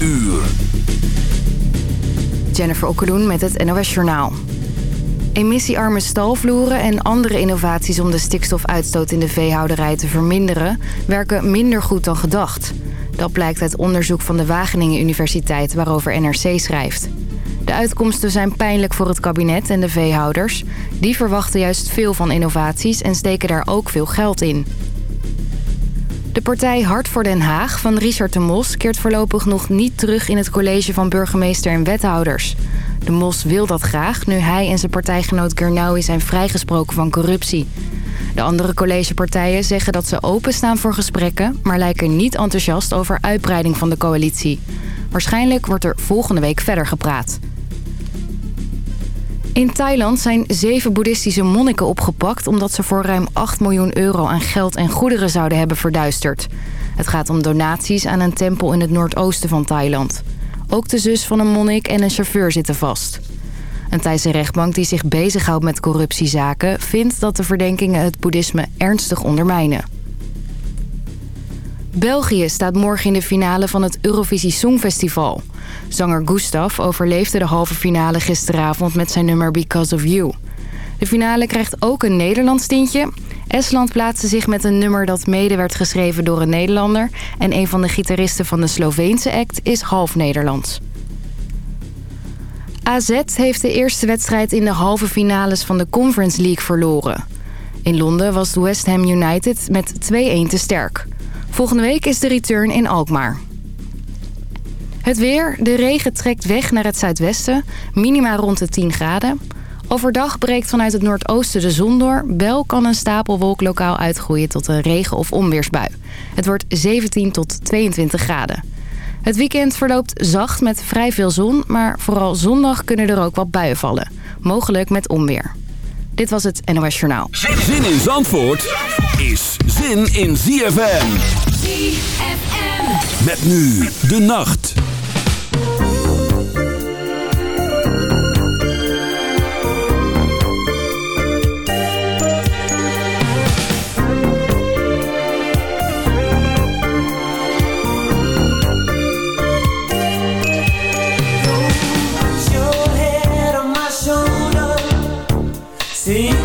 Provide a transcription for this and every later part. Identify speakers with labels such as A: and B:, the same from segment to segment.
A: uur.
B: Jennifer Okkeloen met het NOS Journaal. Emissiearme stalvloeren en andere innovaties om de stikstofuitstoot in de veehouderij te verminderen... werken minder goed dan gedacht. Dat blijkt uit onderzoek van de Wageningen Universiteit waarover NRC schrijft. De uitkomsten zijn pijnlijk voor het kabinet en de veehouders. Die verwachten juist veel van innovaties en steken daar ook veel geld in. De partij Hart voor Den Haag van Richard de Mos... keert voorlopig nog niet terug in het college van burgemeester en wethouders. De Mos wil dat graag, nu hij en zijn partijgenoot Gernaui zijn vrijgesproken van corruptie. De andere collegepartijen zeggen dat ze openstaan voor gesprekken... maar lijken niet enthousiast over uitbreiding van de coalitie. Waarschijnlijk wordt er volgende week verder gepraat. In Thailand zijn zeven boeddhistische monniken opgepakt... omdat ze voor ruim 8 miljoen euro aan geld en goederen zouden hebben verduisterd. Het gaat om donaties aan een tempel in het noordoosten van Thailand. Ook de zus van een monnik en een chauffeur zitten vast. Een Thaise rechtbank die zich bezighoudt met corruptiezaken... vindt dat de verdenkingen het boeddhisme ernstig ondermijnen. België staat morgen in de finale van het Eurovisie Songfestival. Zanger Gustav overleefde de halve finale gisteravond met zijn nummer Because of You. De finale krijgt ook een Nederlands tintje. Estland plaatste zich met een nummer dat mede werd geschreven door een Nederlander... en een van de gitaristen van de Sloveense act is half Nederlands. AZ heeft de eerste wedstrijd in de halve finales van de Conference League verloren. In Londen was West Ham United met 2-1 te sterk. Volgende week is de return in Alkmaar. Het weer. De regen trekt weg naar het zuidwesten. Minima rond de 10 graden. Overdag breekt vanuit het noordoosten de zon door. Wel kan een stapelwolk lokaal uitgroeien tot een regen- of onweersbui. Het wordt 17 tot 22 graden. Het weekend verloopt zacht met vrij veel zon... maar vooral zondag kunnen er ook wat buien vallen. Mogelijk met onweer. Dit was het NOS Journaal.
A: Zin in Zandvoort is zin in ZFM.
C: ZFM.
A: Met nu de nacht.
C: See?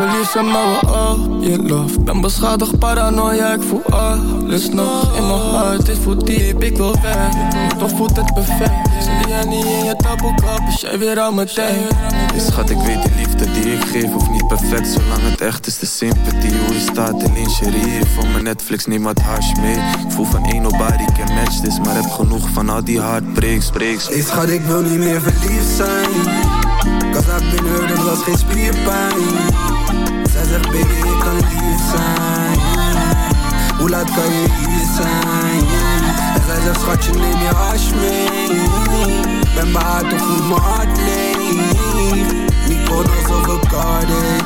D: Ik wil niet
E: verliezen, maar we all je love. Ben beschadigd, paranoia, ik voel alles nog In mijn hart, dit voelt diep, ik wil weg. Toch voelt het perfect. Zie jij niet in je taboekap, is jij weer aan mijn tijd.
F: Hey schat, ik weet de liefde die ik geef hoeft niet perfect. Zolang het echt is, de sympathie Hoe je staat in lingerie Voor mijn Netflix, neem wat hash mee. Ik voel van één nobody can match this Maar heb genoeg van al die heartbreaks, breaks.
D: Hey schat, ik wil niet meer verliefd zijn. Cause I've been hurt, het was geen spierpijn Zegt baby, ik kan lief zijn. Hoe laat kan je hier zijn? En zij zegt schatje, neem je hash mee. Ben behaard, toch voelt mijn hart leeg. Mykonos of een Cardiff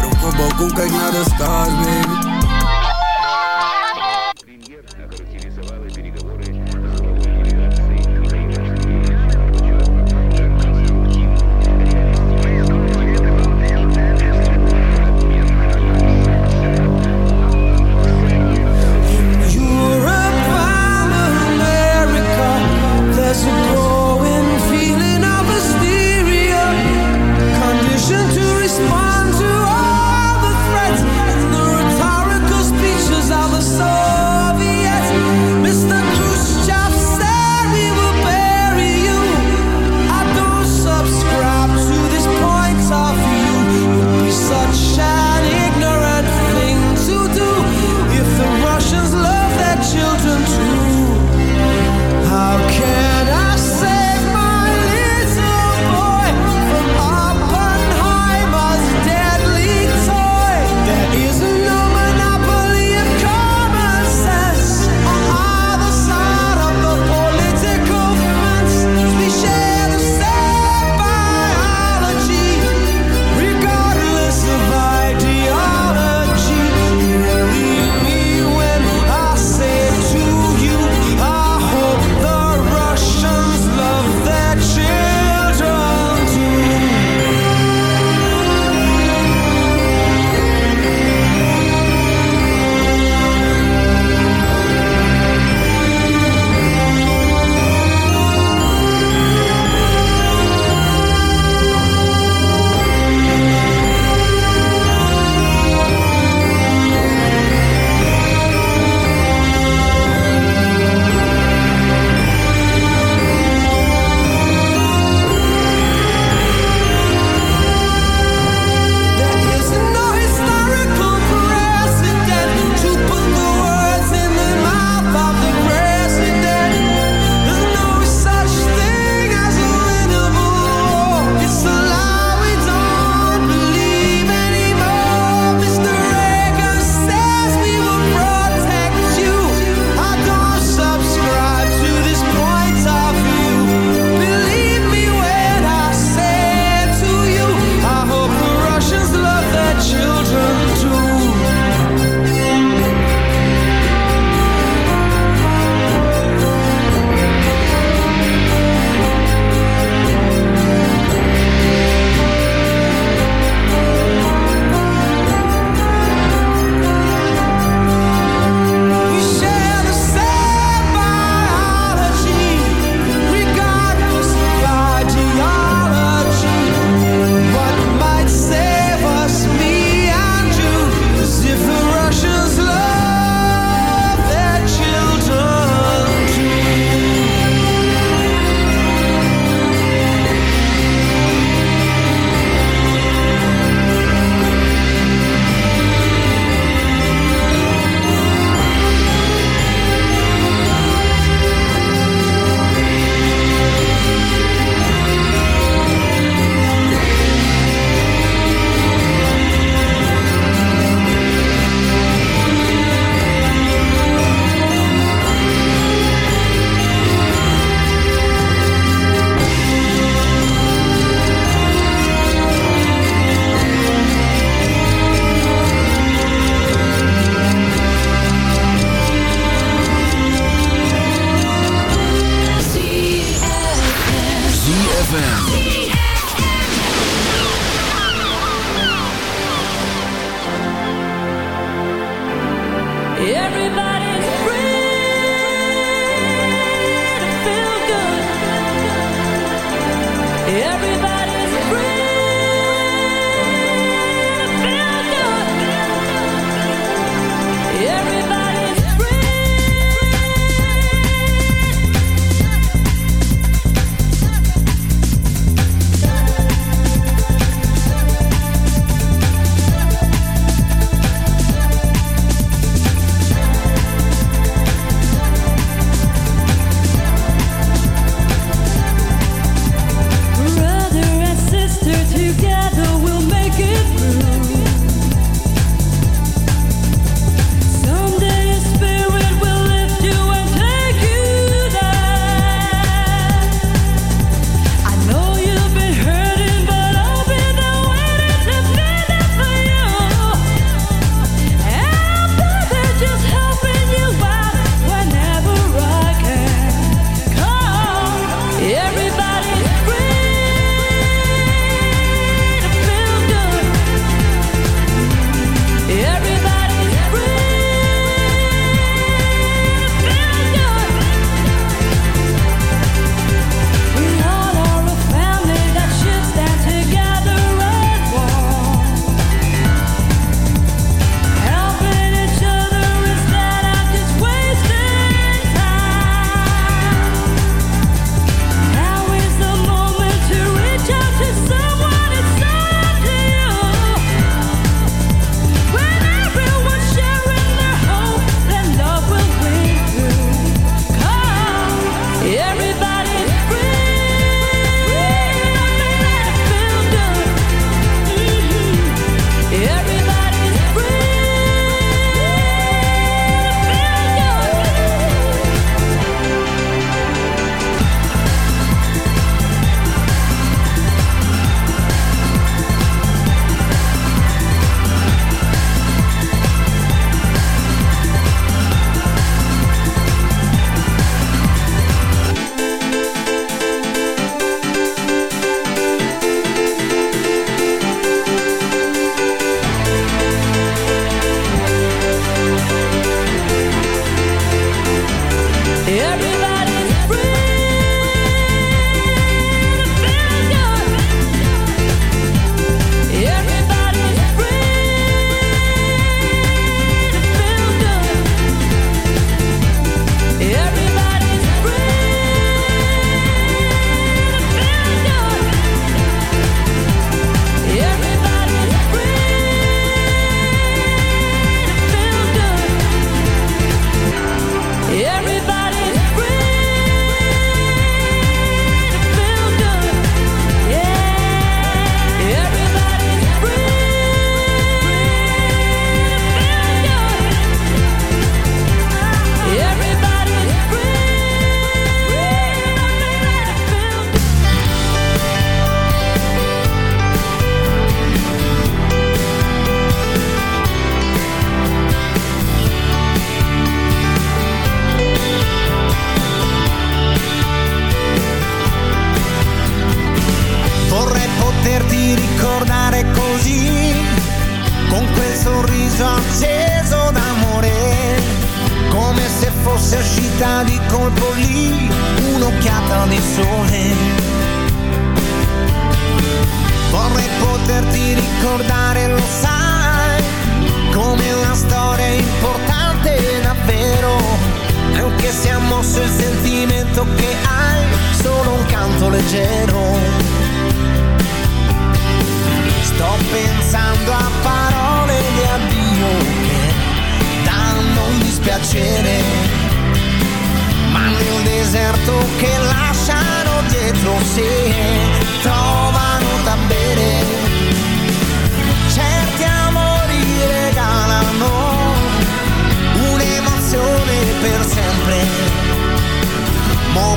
D: Rook op balkon, kijk naar de stars baby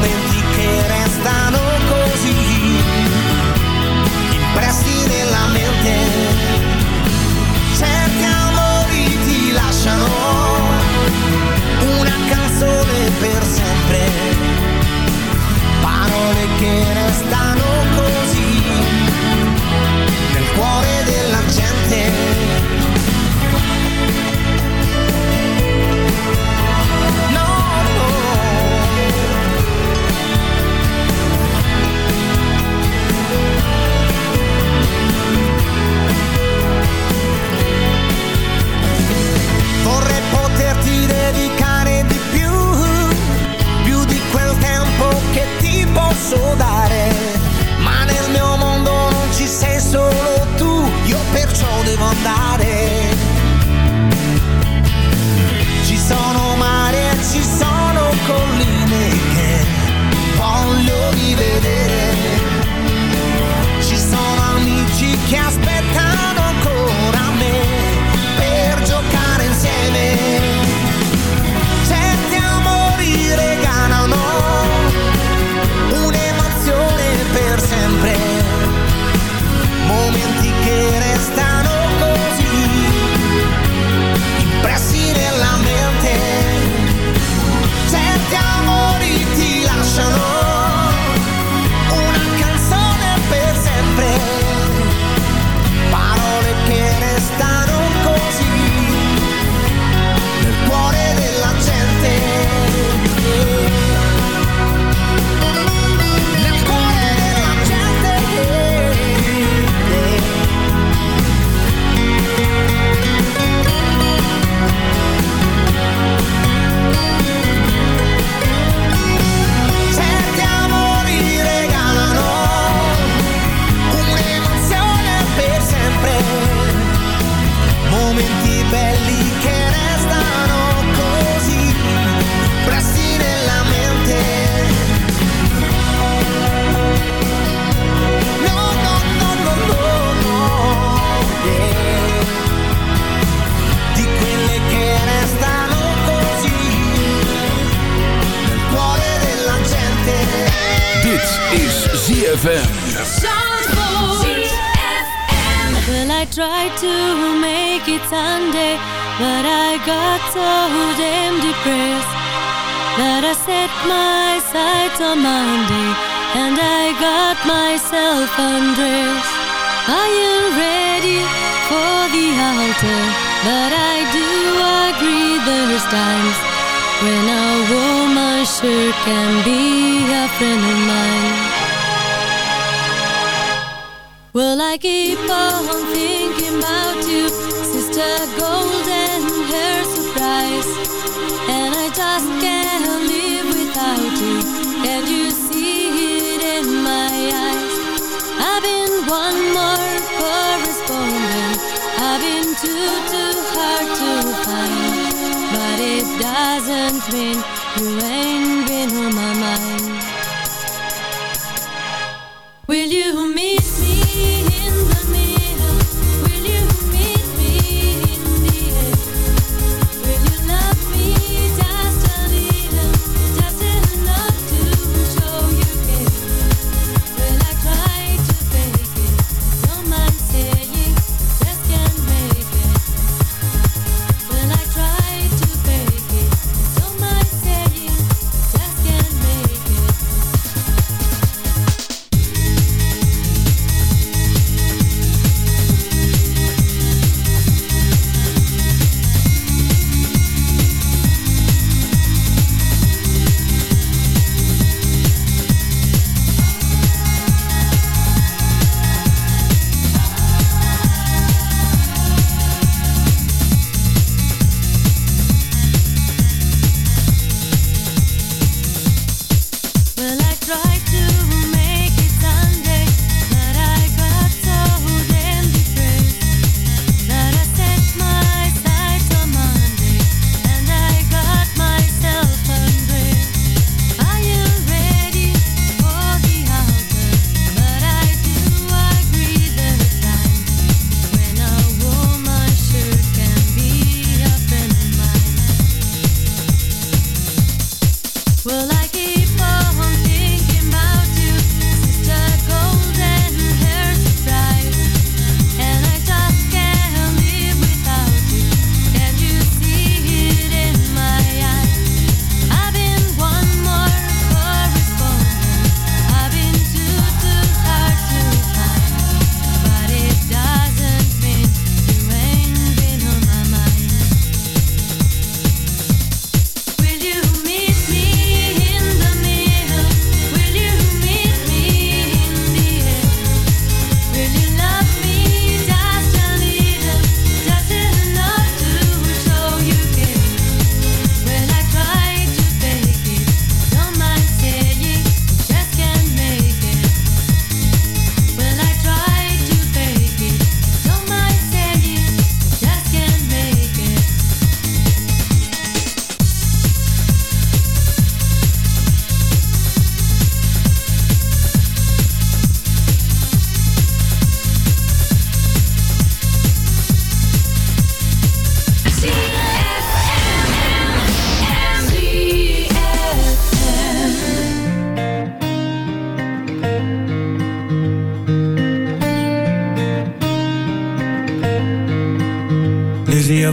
G: moment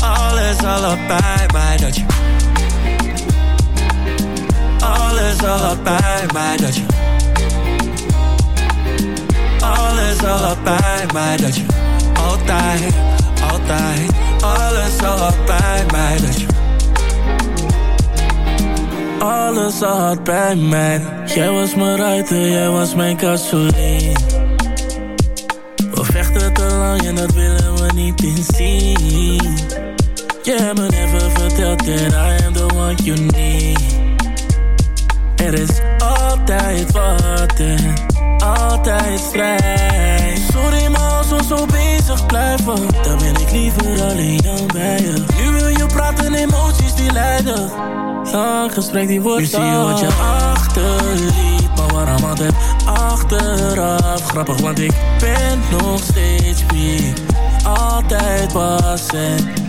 G: alles al had bij mij Dat je alles al had bij mij Dat je alles al had bij mij Dat je altijd, altijd. Alles al had bij mij Dat je alles al had bij mij. Jij was mijn ruiter, jij was mijn gasoline We vechten te lang en dat willen we niet inzien Hebt me never verteld that I am the one you need. Er is altijd wat en altijd strijd Sorry maar als we zo bezig blijven Dan ben ik liever alleen dan bij je. Nu wil je praten, emoties die leiden Lang gesprek die wordt Nu zie je wat je achterliet Maar waarom altijd achteraf? Grappig want ik ben nog steeds wie altijd was en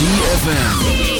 A: ZFM.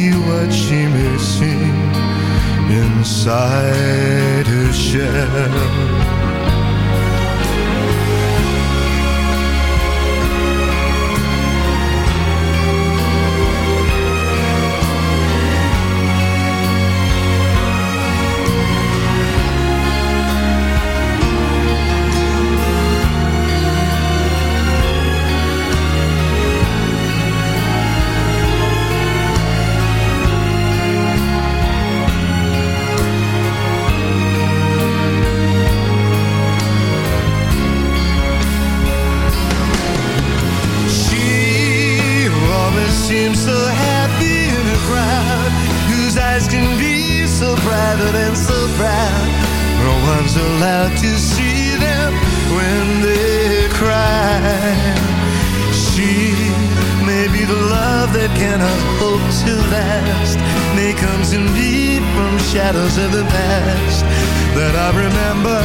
H: what she may seem inside her shell. Of the past that I remember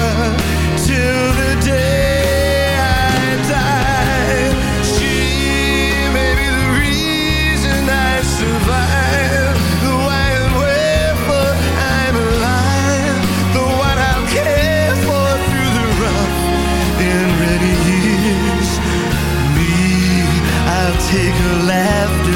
H: till the day I die. She may be the reason I survive. The why and wherefore I'm alive. The one I'll care for through the rough and ready years. Me, I'll take her laughter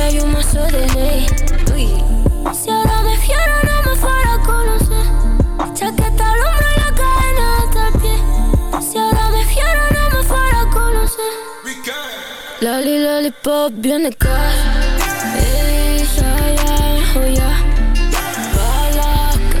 C: Un mazo de ley. Uy. Si ahora me fiero no me fuera a conocer. Chaqueta al hombro y la cadena hasta el pie. Si ahora me fiero no me fuera a conocer. Lali, lollipop, bien de casa Ey, ya, ya, oh ya. Balas que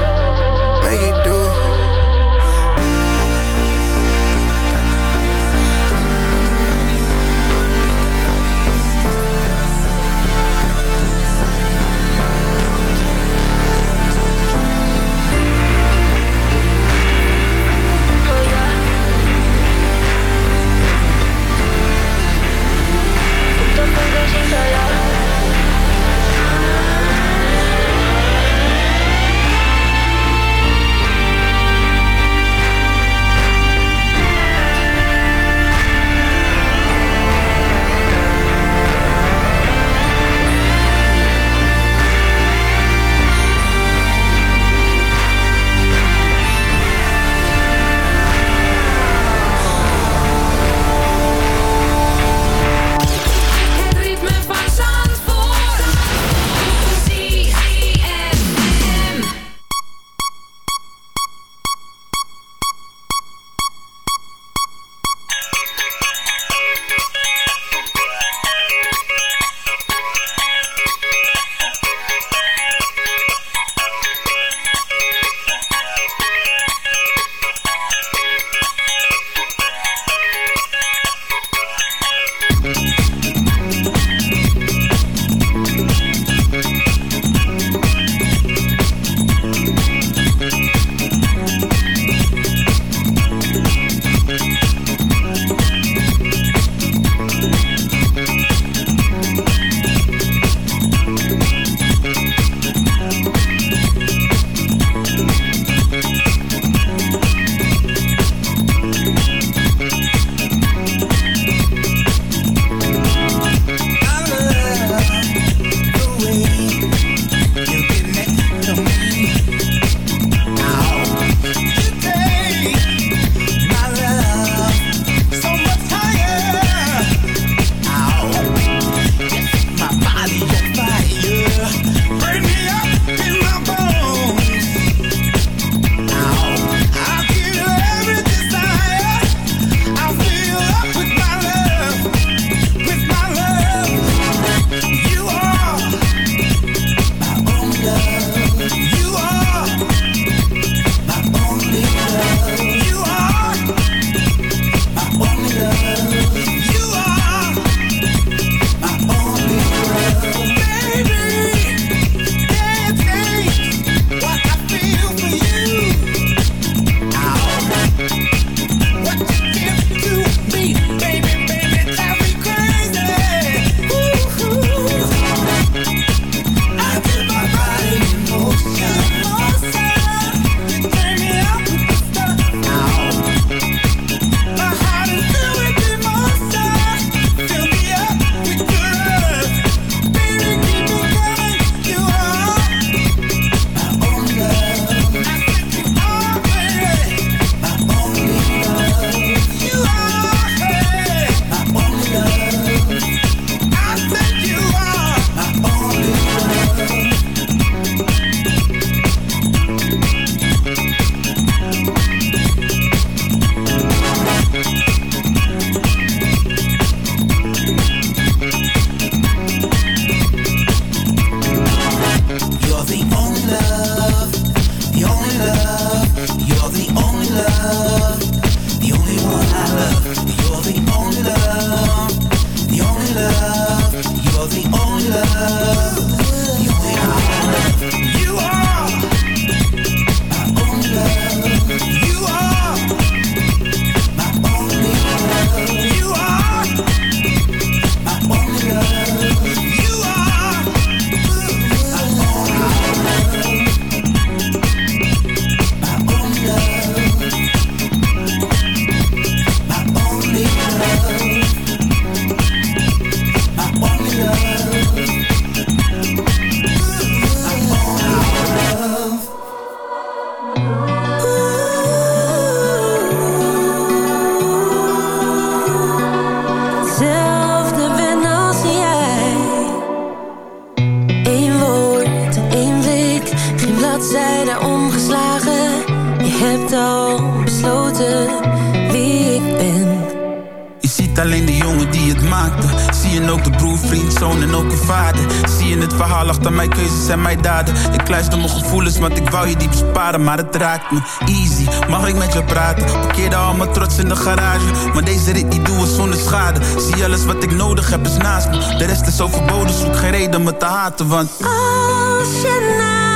I: Easy, mag ik met je praten? Parkeerde al mijn trots in de garage. Maar deze rit doe ik zonder schade. Zie alles wat ik nodig heb is naast me. De rest is overboden, zoek geen reden me te haten, want...
C: Als je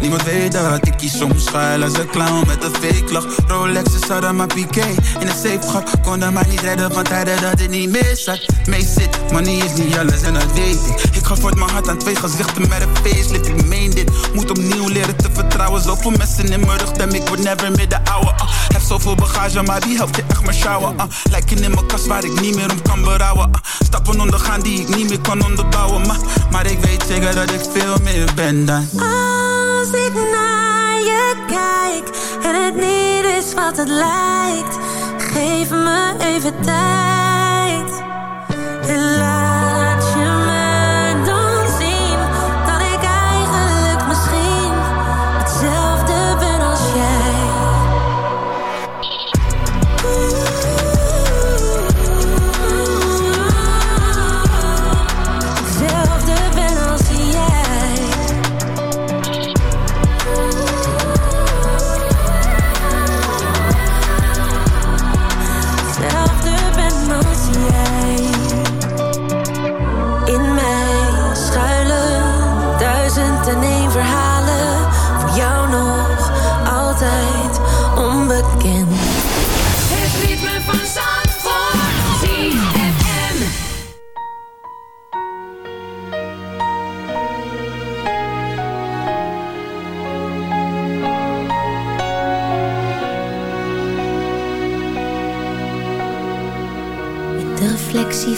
I: Niemand weet dat ik kies soms schuil als een clown met een fake lach. Rolex is hadden maar piqué in een safe gat. Konden mij niet redden, want hij dat het niet meer zat. Mee zit, money is niet alles en dat weet ik. Ik ga voor mijn hart aan twee gezichten met een facelift. Ik meen dit, moet opnieuw leren te vertrouwen. Zoveel mensen in mijn rug, dem ik word never meer de ouwe. ah. Zoveel bagage, maar wie helpt je echt maar sjouwen? ah. Lijken in mijn kast waar ik niet meer om kan berouwen. ah. Stappen ondergaan die ik niet meer kan onderbouwen. Maar, maar ik weet zeker dat ik veel meer ben dan.
C: Als ik naar je kijk en het niet is wat het lijkt, geef me even tijd. En